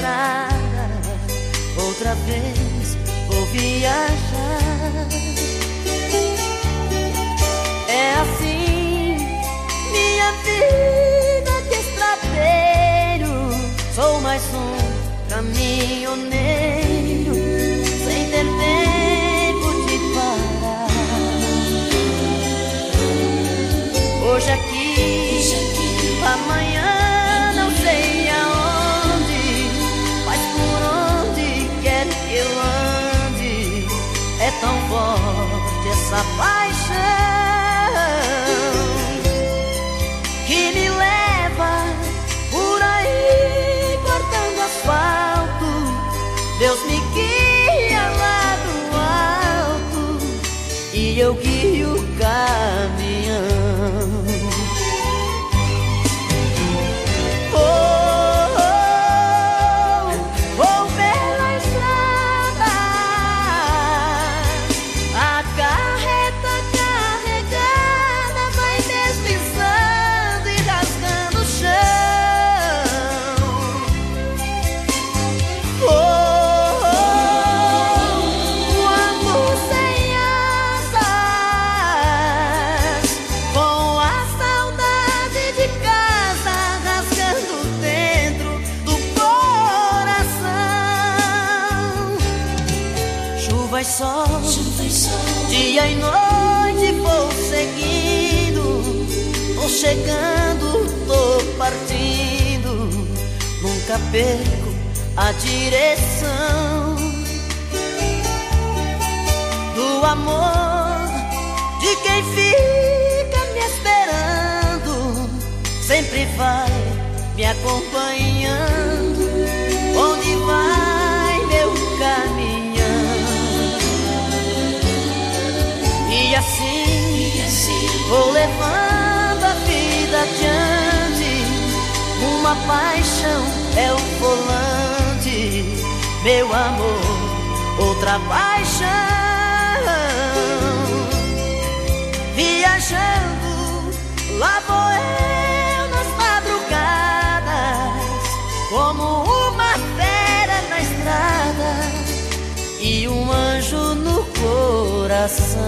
estrada, outra vez vou viajar. É assim, minha vida de estradeiro, sou mais um caminhoneiro, sem ter tempo de parar. Hoje aqui, Hoje aqui. amanhã. up. E sol, dia e noite vou seguindo, vou chegando, tô partindo, nunca perco a direção do amor de quem fica me esperando, sempre vai me acompanhando, onde vai Uma paixão é o volante, meu amor, outra paixão. Viajando, lá vou eu nas madrugadas, como uma fera na estrada e um anjo no coração.